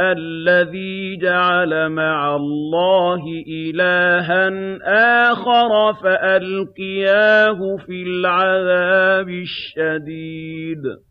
الَّذِي جَعَلَ مَعَ اللَّهِ إِلَٰهًا آخَرَ فَأَلْقِيَاهُ فِي الْعَذَابِ الشَّدِيدِ.